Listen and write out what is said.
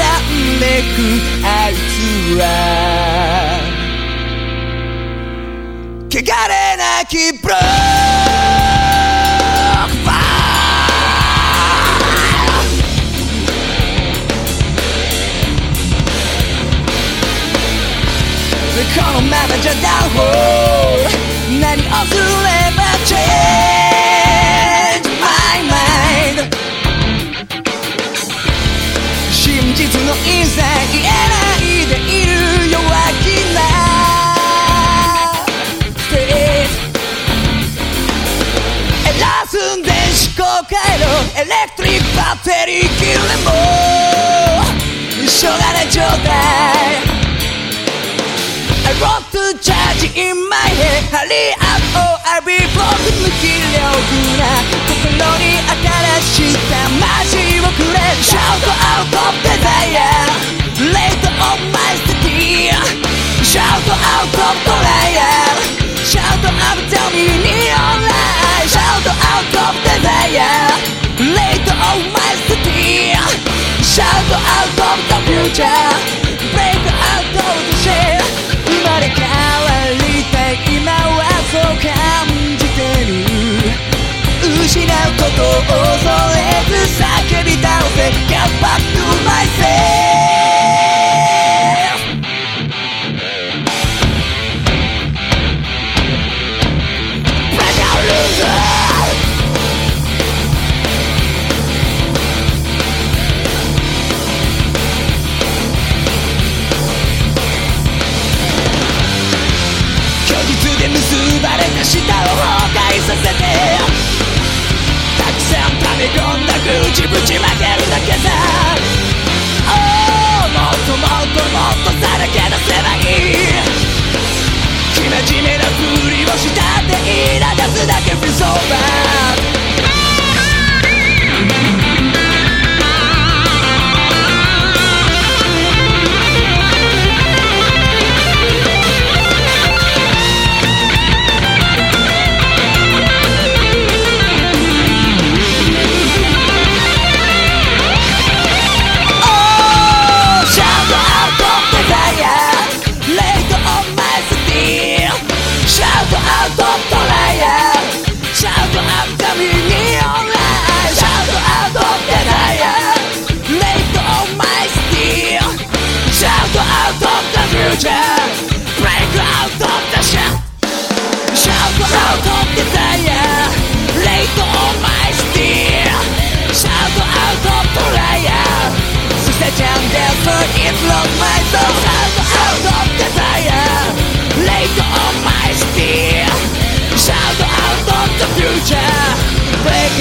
んでくあいつは。汚れなきブロックファこのままじゃダウン。バッテリー切れもしょうがない状態 I want to charge in my head Hurry up or I'll be broken 無気力な Shout out of the future Break out of the shade 生まれ変わりたい今はそう感じてる失うことを恐れず叫び倒せ込んだぐちぶちまけるだけさ」「 トアウトトライアルシャウトアウトミニオンラインシャウトアウトデザイアメイトオンマイスティーシャウトアウトザフューチャーブレイクアウトザシャシャウトアウトデザイアレイトオンマイスティーシャウトアウトトライアルそしてジャンデスフォーイズロックマイソウ future. Break